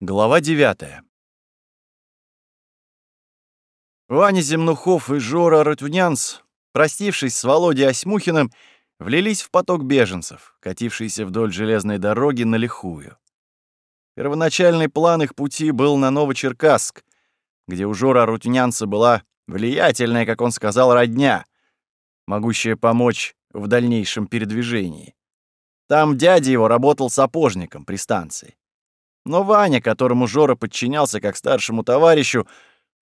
Глава 9 Ваня Земнухов и Жора Ротунянц, простившись с Володей Осьмухиным, влились в поток беженцев, катившийся вдоль железной дороги на Лихую. Первоначальный план их пути был на Новочеркасск, где у Жора Рутюнянца была влиятельная, как он сказал, родня, могущая помочь в дальнейшем передвижении. Там дядя его работал сапожником при станции. Но Ваня, которому Жора подчинялся как старшему товарищу,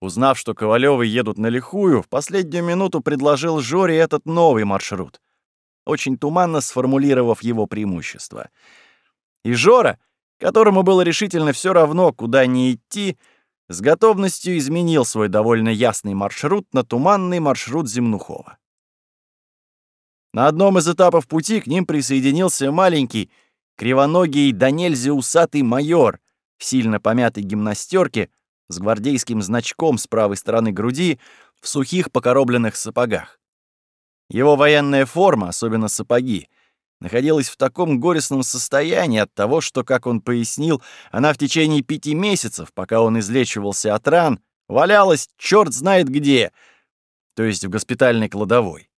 узнав, что Ковалёвы едут на Лихую, в последнюю минуту предложил Жоре этот новый маршрут, очень туманно сформулировав его преимущества. И Жора, которому было решительно все равно, куда не идти, с готовностью изменил свой довольно ясный маршрут на туманный маршрут Земнухова. На одном из этапов пути к ним присоединился маленький, кривоногий да нельзя усатый майор в сильно помятой гимнастерке с гвардейским значком с правой стороны груди в сухих покоробленных сапогах. Его военная форма, особенно сапоги, находилась в таком горестном состоянии от того, что, как он пояснил, она в течение пяти месяцев, пока он излечивался от ран, валялась черт знает где, то есть в госпитальной кладовой.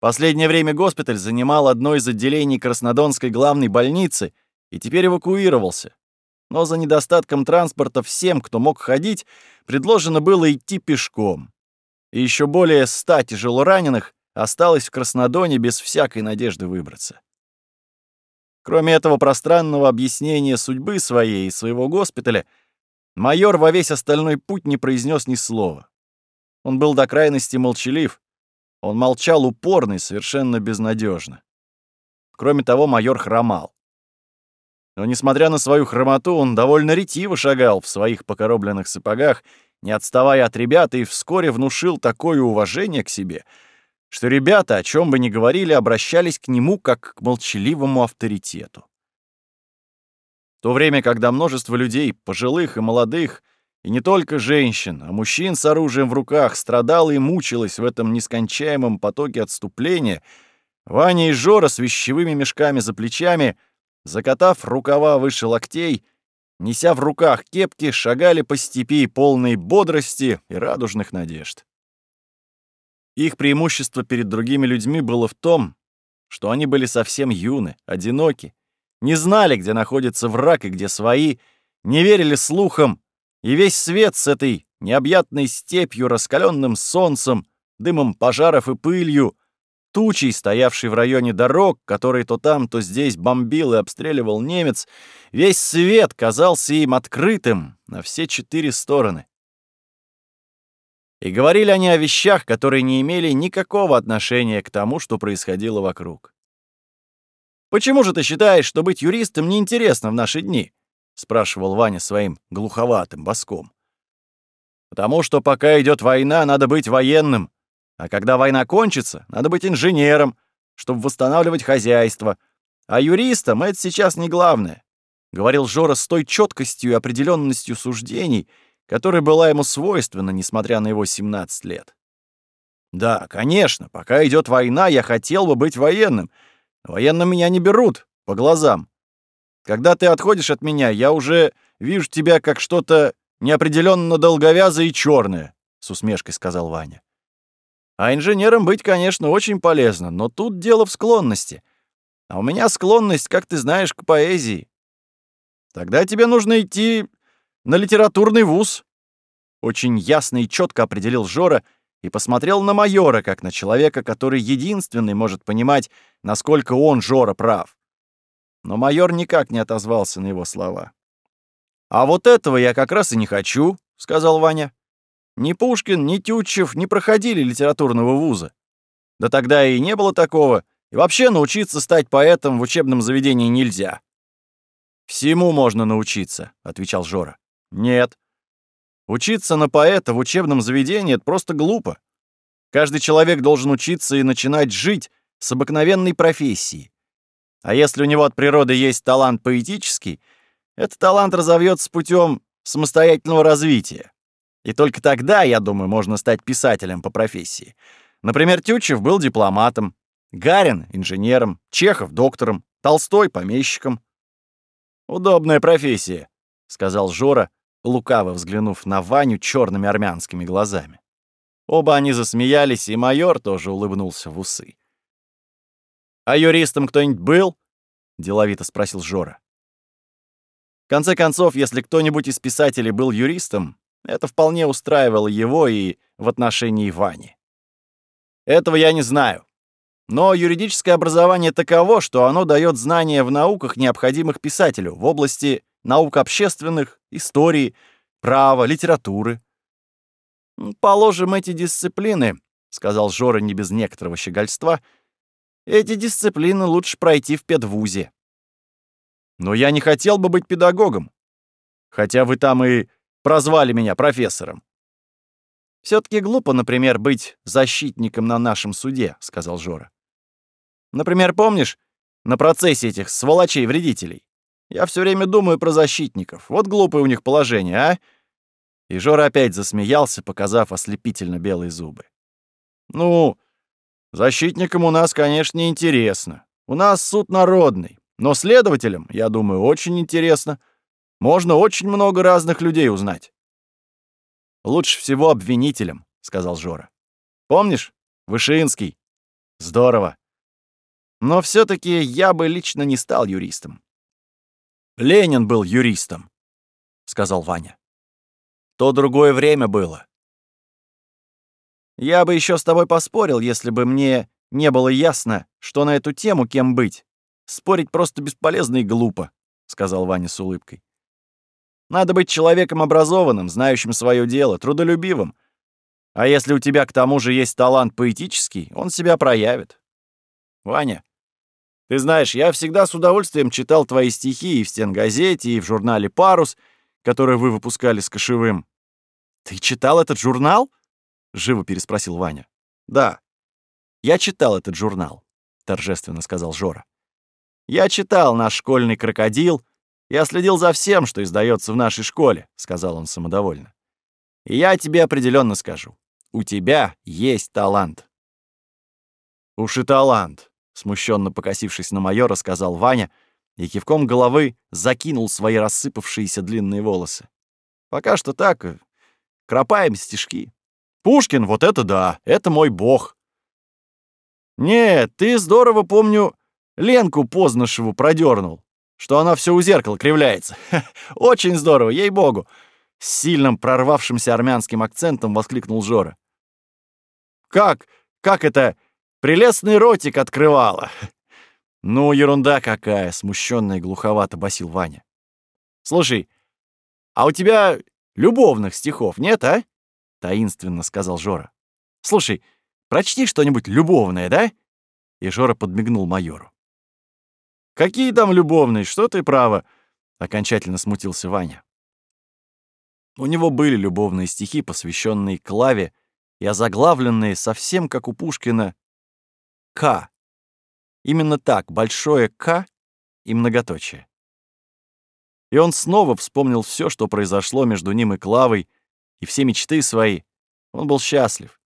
Последнее время госпиталь занимал одно из отделений Краснодонской главной больницы и теперь эвакуировался. Но за недостатком транспорта всем, кто мог ходить, предложено было идти пешком. И еще более ста тяжелораненых осталось в Краснодоне без всякой надежды выбраться. Кроме этого пространного объяснения судьбы своей и своего госпиталя, майор во весь остальной путь не произнес ни слова. Он был до крайности молчалив, он молчал упорно и совершенно безнадежно. Кроме того, майор хромал. Но, несмотря на свою хромоту, он довольно ретиво шагал в своих покоробленных сапогах, не отставая от ребят, и вскоре внушил такое уважение к себе, что ребята, о чем бы ни говорили, обращались к нему как к молчаливому авторитету. В то время, когда множество людей, пожилых и молодых, и не только женщин, а мужчин с оружием в руках страдало и мучилось в этом нескончаемом потоке отступления, Ваня и Жора с вещевыми мешками за плечами, закатав рукава выше локтей, неся в руках кепки, шагали по степи полной бодрости и радужных надежд. Их преимущество перед другими людьми было в том, что они были совсем юны, одиноки, не знали, где находится враг и где свои, не верили слухам, и весь свет с этой необъятной степью, раскаленным солнцем, дымом пожаров и пылью, тучей, стоявшей в районе дорог, который то там, то здесь бомбил и обстреливал немец, весь свет казался им открытым на все четыре стороны. И говорили они о вещах, которые не имели никакого отношения к тому, что происходило вокруг. «Почему же ты считаешь, что быть юристом неинтересно в наши дни?» — спрашивал Ваня своим глуховатым боском. «Потому что пока идет война, надо быть военным, а когда война кончится, надо быть инженером, чтобы восстанавливать хозяйство. А юристам это сейчас не главное», — говорил Жора с той четкостью и определенностью суждений, которая была ему свойственна, несмотря на его 17 лет. «Да, конечно, пока идет война, я хотел бы быть военным. Военным меня не берут, по глазам. Когда ты отходишь от меня, я уже вижу тебя как что-то неопределенно долговязое и черное, с усмешкой сказал Ваня. А инженером быть, конечно, очень полезно, но тут дело в склонности. А у меня склонность, как ты знаешь, к поэзии. Тогда тебе нужно идти на литературный вуз. Очень ясно и четко определил Жора и посмотрел на майора, как на человека, который единственный может понимать, насколько он, Жора, прав но майор никак не отозвался на его слова. «А вот этого я как раз и не хочу», — сказал Ваня. «Ни Пушкин, ни Тютчев не проходили литературного вуза. Да тогда и не было такого, и вообще научиться стать поэтом в учебном заведении нельзя». «Всему можно научиться», — отвечал Жора. «Нет. Учиться на поэта в учебном заведении — это просто глупо. Каждый человек должен учиться и начинать жить с обыкновенной профессии. А если у него от природы есть талант поэтический, этот талант разовьется путем самостоятельного развития. И только тогда, я думаю, можно стать писателем по профессии. Например, Тютчев был дипломатом, Гарин — инженером, Чехов — доктором, Толстой — помещиком. Удобная профессия, — сказал Жора, лукаво взглянув на Ваню черными армянскими глазами. Оба они засмеялись, и майор тоже улыбнулся в усы. «А юристом кто-нибудь был?» — деловито спросил Жора. В конце концов, если кто-нибудь из писателей был юристом, это вполне устраивало его и в отношении Вани. Этого я не знаю. Но юридическое образование таково, что оно дает знания в науках, необходимых писателю, в области наук общественных, истории, права, литературы. «Положим, эти дисциплины», — сказал Жора не без некоторого щегольства, «эти дисциплины лучше пройти в педвузе». «Но я не хотел бы быть педагогом, хотя вы там и прозвали меня профессором». все таки глупо, например, быть защитником на нашем суде», — сказал Жора. «Например, помнишь, на процессе этих сволочей-вредителей? Я все время думаю про защитников. Вот глупое у них положение, а?» И Жора опять засмеялся, показав ослепительно белые зубы. «Ну, защитникам у нас, конечно, интересно. У нас суд народный. Но следователям, я думаю, очень интересно. Можно очень много разных людей узнать». «Лучше всего обвинителям», — сказал Жора. «Помнишь? Вышинский. Здорово. Но все таки я бы лично не стал юристом. Ленин был юристом, сказал Ваня. То другое время было. Я бы еще с тобой поспорил, если бы мне не было ясно, что на эту тему кем быть. Спорить просто бесполезно и глупо, сказал Ваня с улыбкой. Надо быть человеком образованным, знающим свое дело, трудолюбивым. А если у тебя к тому же есть талант поэтический, он себя проявит. Ваня, ты знаешь, я всегда с удовольствием читал твои стихи и в стенгазете, и в журнале «Парус», который вы выпускали с Кошевым. Ты читал этот журнал? Живо переспросил Ваня. Да, я читал этот журнал, торжественно сказал Жора. Я читал наш школьный крокодил. Я следил за всем, что издается в нашей школе, сказал он самодовольно. И я тебе определенно скажу. У тебя есть талант. Уж и талант, смущенно покосившись на майора, сказал Ваня и кивком головы закинул свои рассыпавшиеся длинные волосы. Пока что так, э, кропаем стишки. Пушкин, вот это да, это мой бог. Нет, ты здорово, помню, Ленку Познышеву продернул, что она все у зеркала кривляется. Очень здорово, ей-богу. С сильным прорвавшимся армянским акцентом воскликнул Жора. Как? Как это Прелестный ротик открывала. Ну, ерунда какая, смущенно и глуховато басил Ваня. Слушай, а у тебя любовных стихов нет, а? Таинственно сказал Жора. Слушай, прочти что-нибудь любовное, да? И Жора подмигнул майору. Какие там любовные, что ты право? Окончательно смутился Ваня. У него были любовные стихи, посвященные Клаве и озаглавленные совсем как у Пушкина к. Именно так, большое К и многоточие. И он снова вспомнил все, что произошло между ним и Клавой, и все мечты свои. Он был счастлив.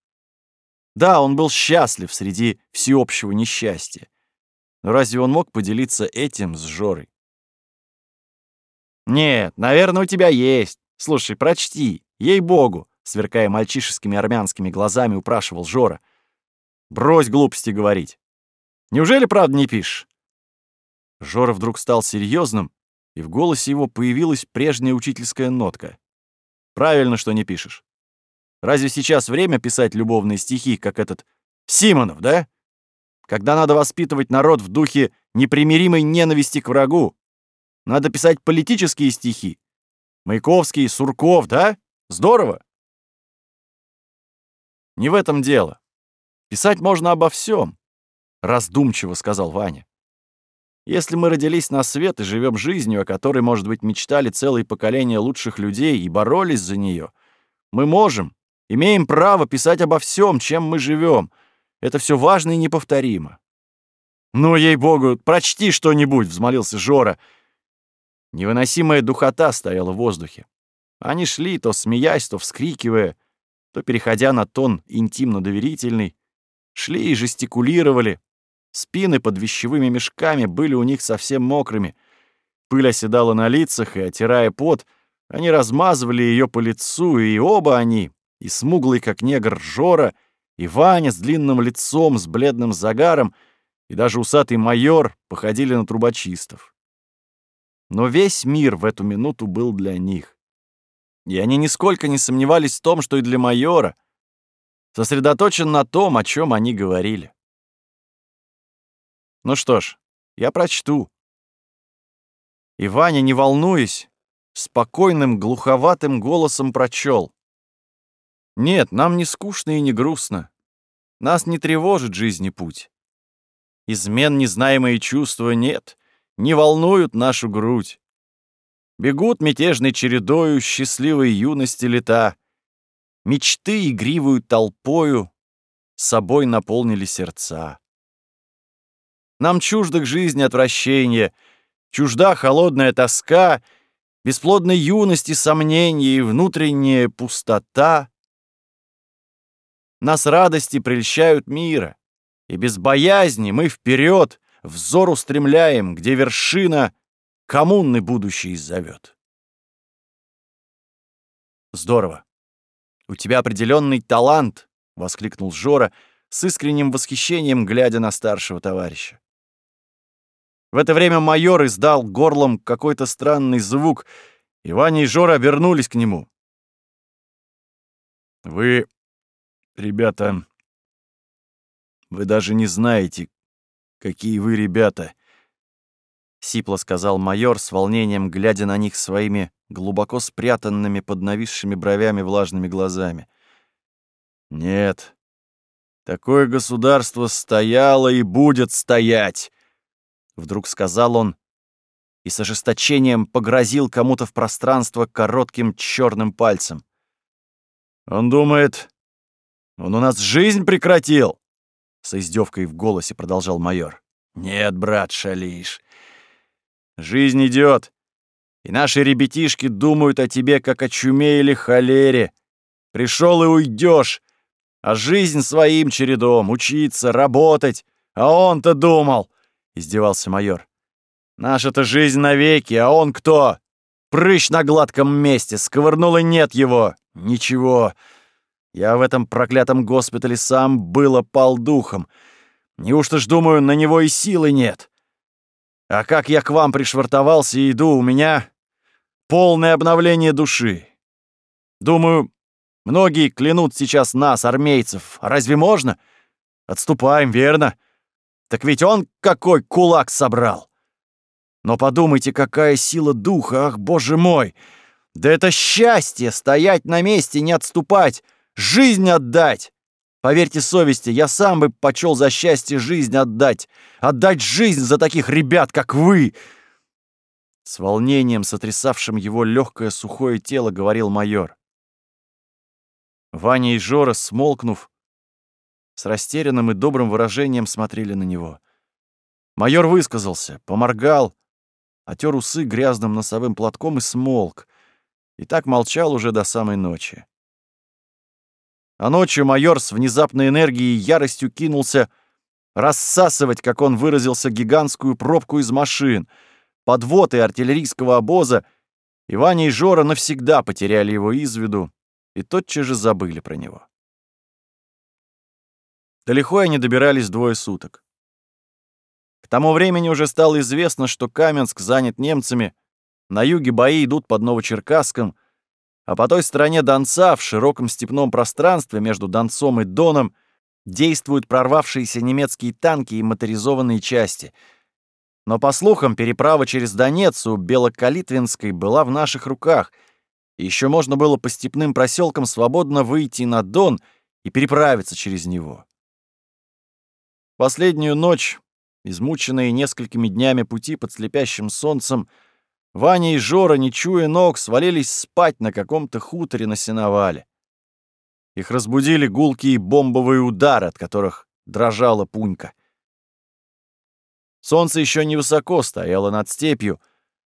Да, он был счастлив среди всеобщего несчастья. Но разве он мог поделиться этим с Жорой? «Нет, наверное, у тебя есть. Слушай, прочти, ей-богу!» Сверкая мальчишескими армянскими глазами, упрашивал Жора. Брось глупости говорить. Неужели правда не пишешь?» Жора вдруг стал серьезным, и в голосе его появилась прежняя учительская нотка. «Правильно, что не пишешь. Разве сейчас время писать любовные стихи, как этот Симонов, да? Когда надо воспитывать народ в духе непримиримой ненависти к врагу. Надо писать политические стихи. Маяковский, Сурков, да? Здорово!» Не в этом дело. Писать можно обо всем, раздумчиво сказал Ваня. Если мы родились на свет и живем жизнью, о которой, может быть, мечтали целые поколения лучших людей и боролись за нее, мы можем, имеем право писать обо всем, чем мы живем. Это все важно и неповторимо. «Ну, ей-богу, прочти что-нибудь!» — взмолился Жора. Невыносимая духота стояла в воздухе. Они шли, то смеясь, то вскрикивая, то переходя на тон интимно-доверительный, Шли и жестикулировали. Спины под вещевыми мешками были у них совсем мокрыми. Пыль оседала на лицах, и, отирая пот, они размазывали ее по лицу, и оба они, и смуглый, как негр, Жора, и Ваня с длинным лицом, с бледным загаром, и даже усатый майор походили на трубочистов. Но весь мир в эту минуту был для них. И они нисколько не сомневались в том, что и для майора, сосредоточен на том, о чем они говорили. Ну что ж, я прочту. И Ваня, не волнуясь, спокойным, глуховатым голосом прочел. Нет, нам не скучно и не грустно. Нас не тревожит жизни путь. Измен незнаемые чувства нет, не волнуют нашу грудь. Бегут мятежной чередою счастливой юности лета. Мечты игривую толпою собой наполнили сердца. Нам чуждых жизни отвращения — Чужда холодная тоска, бесплодной юности сомнения и внутренняя пустота. Нас радости прельщают мира, и без боязни мы вперед взор устремляем, где вершина коммунный будущий зовет. Здорово. У тебя определенный талант, воскликнул Жора с искренним восхищением, глядя на старшего товарища. В это время майор издал горлом какой-то странный звук, и Ваня и Жора обернулись к нему. «Вы, ребята, вы даже не знаете, какие вы ребята», — сипло сказал майор с волнением, глядя на них своими глубоко спрятанными под нависшими бровями влажными глазами. «Нет, такое государство стояло и будет стоять. Вдруг сказал он и с ожесточением погрозил кому-то в пространство коротким черным пальцем. «Он думает, он у нас жизнь прекратил!» С издевкой в голосе продолжал майор. «Нет, брат, шалишь. Жизнь идет, и наши ребятишки думают о тебе, как о чуме или холере. Пришел и уйдешь, а жизнь своим чередом, учиться, работать. А он-то думал, — издевался майор. «Наша-то жизнь навеки, а он кто? Прыщ на гладком месте, сковырнул и нет его. Ничего. Я в этом проклятом госпитале сам было пал духом. Неужто ж, думаю, на него и силы нет? А как я к вам пришвартовался и иду, у меня полное обновление души. Думаю, многие клянут сейчас нас, армейцев. Разве можно? Отступаем, верно?» Так ведь он какой кулак собрал! Но подумайте, какая сила духа, ах, боже мой! Да это счастье — стоять на месте, не отступать, жизнь отдать! Поверьте совести, я сам бы почел за счастье жизнь отдать, отдать жизнь за таких ребят, как вы!» С волнением, сотрясавшим его легкое сухое тело, говорил майор. Ваня и Жора, смолкнув, с растерянным и добрым выражением смотрели на него. Майор высказался, поморгал, отер усы грязным носовым платком и смолк. И так молчал уже до самой ночи. А ночью майор с внезапной энергией и яростью кинулся рассасывать, как он выразился, гигантскую пробку из машин, подвод артиллерийского обоза, и Ваня и Жора навсегда потеряли его из виду и тотчас же забыли про него. Лихой они добирались двое суток. К тому времени уже стало известно, что Каменск занят немцами, на юге бои идут под Новочеркасском, а по той стороне Донца, в широком степном пространстве между Донцом и Доном, действуют прорвавшиеся немецкие танки и моторизованные части. Но, по слухам, переправа через Донец у Белокалитвинской была в наших руках, еще можно было по степным проселкам свободно выйти на Дон и переправиться через него. Последнюю ночь, измученные несколькими днями пути под слепящим солнцем, Ваня и Жора, не чуя ног, свалились спать на каком-то хуторе на сеновале. Их разбудили гулкие бомбовые удары, от которых дрожала пунька. Солнце еще невысоко стояло над степью,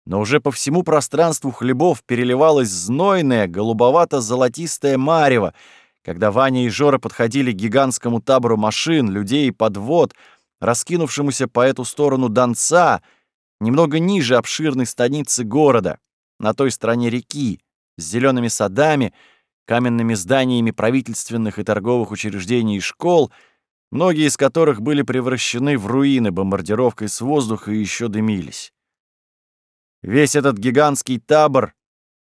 но уже по всему пространству хлебов переливалось знойное, голубовато-золотистое марево, когда Ваня и Жора подходили к гигантскому табору машин, людей и подвод, раскинувшемуся по эту сторону Донца, немного ниже обширной станицы города, на той стороне реки, с зелеными садами, каменными зданиями правительственных и торговых учреждений и школ, многие из которых были превращены в руины бомбардировкой с воздуха и еще дымились. Весь этот гигантский табор,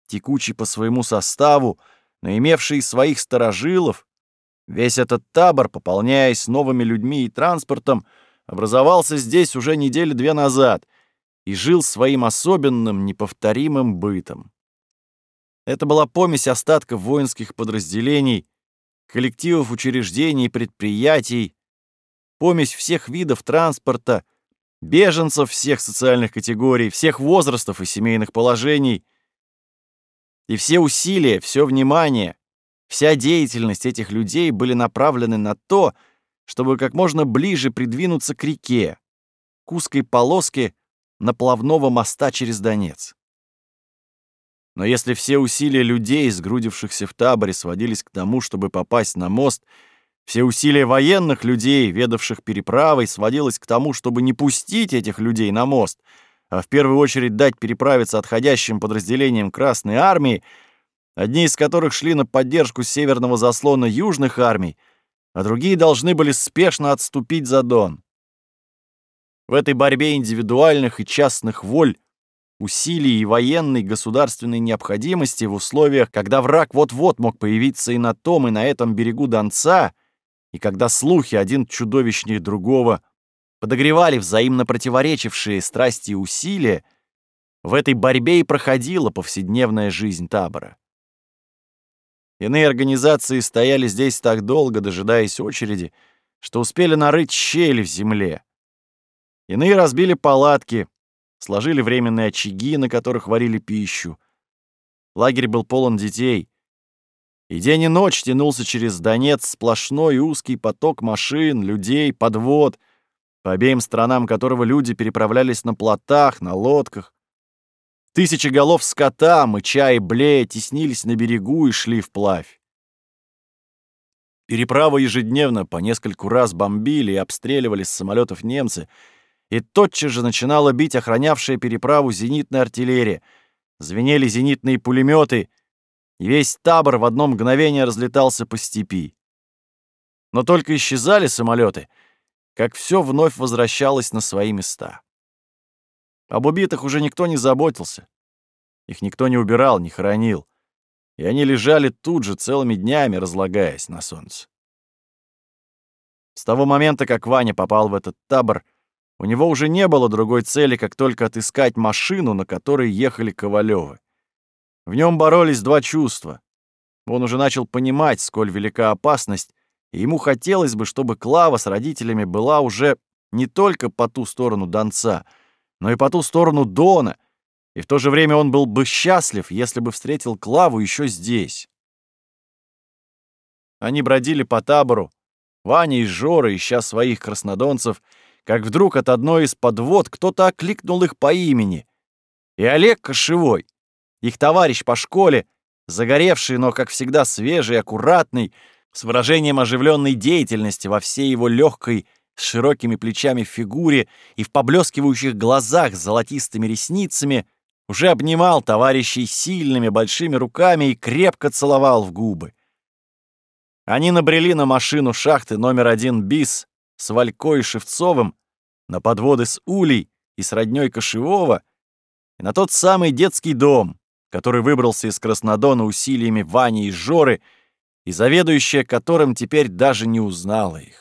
текучий по своему составу, но имевший своих сторожилов, весь этот табор, пополняясь новыми людьми и транспортом, образовался здесь уже недели две назад и жил своим особенным, неповторимым бытом. Это была помесь остатков воинских подразделений, коллективов учреждений и предприятий, помесь всех видов транспорта, беженцев всех социальных категорий, всех возрастов и семейных положений. И все усилия, все внимание, вся деятельность этих людей были направлены на то, чтобы как можно ближе придвинуться к реке, к узкой полоске наплавного моста через Донец. Но если все усилия людей, сгрудившихся в таборе, сводились к тому, чтобы попасть на мост, все усилия военных людей, ведавших переправой, сводилось к тому, чтобы не пустить этих людей на мост, а в первую очередь дать переправиться отходящим подразделениям Красной Армии, одни из которых шли на поддержку северного заслона южных армий, а другие должны были спешно отступить за Дон. В этой борьбе индивидуальных и частных воль усилий и военной государственной необходимости в условиях, когда враг вот-вот мог появиться и на том, и на этом берегу Донца, и когда слухи один чудовищнее другого подогревали взаимно противоречившие страсти и усилия, в этой борьбе и проходила повседневная жизнь табора. Иные организации стояли здесь так долго, дожидаясь очереди, что успели нарыть щели в земле. Иные разбили палатки, сложили временные очаги, на которых варили пищу. Лагерь был полон детей. И день и ночь тянулся через Донец сплошной узкий поток машин, людей, подвод, по обеим сторонам которого люди переправлялись на плотах, на лодках. Тысячи голов скота, мыча и блея, теснились на берегу и шли вплавь. Переправу ежедневно по нескольку раз бомбили и обстреливали с самолетов немцы — и тотчас же начинала бить охранявшая переправу зенитная артиллерия. Звенели зенитные пулеметы, и весь табор в одно мгновение разлетался по степи. Но только исчезали самолеты, как все вновь возвращалось на свои места. Об убитых уже никто не заботился. Их никто не убирал, не хоронил. И они лежали тут же целыми днями, разлагаясь на солнце. С того момента, как Ваня попал в этот табор, у него уже не было другой цели, как только отыскать машину, на которой ехали Ковалёвы. В нем боролись два чувства. Он уже начал понимать, сколь велика опасность, и ему хотелось бы, чтобы Клава с родителями была уже не только по ту сторону Донца, но и по ту сторону Дона, и в то же время он был бы счастлив, если бы встретил Клаву еще здесь. Они бродили по табору, Ваня и Жора, ища своих краснодонцев, как вдруг от одной из подвод кто-то окликнул их по имени. И Олег Кошевой, их товарищ по школе, загоревший, но, как всегда, свежий, аккуратный, с выражением оживленной деятельности во всей его легкой, с широкими плечами фигуре и в поблескивающих глазах с золотистыми ресницами, уже обнимал товарищей сильными большими руками и крепко целовал в губы. Они набрели на машину шахты номер один БИС с Валькой и Шевцовым, на подводы с Улей и с роднёй Кошевого, и на тот самый детский дом, который выбрался из Краснодона усилиями Вани и Жоры, и заведующая которым теперь даже не узнала их.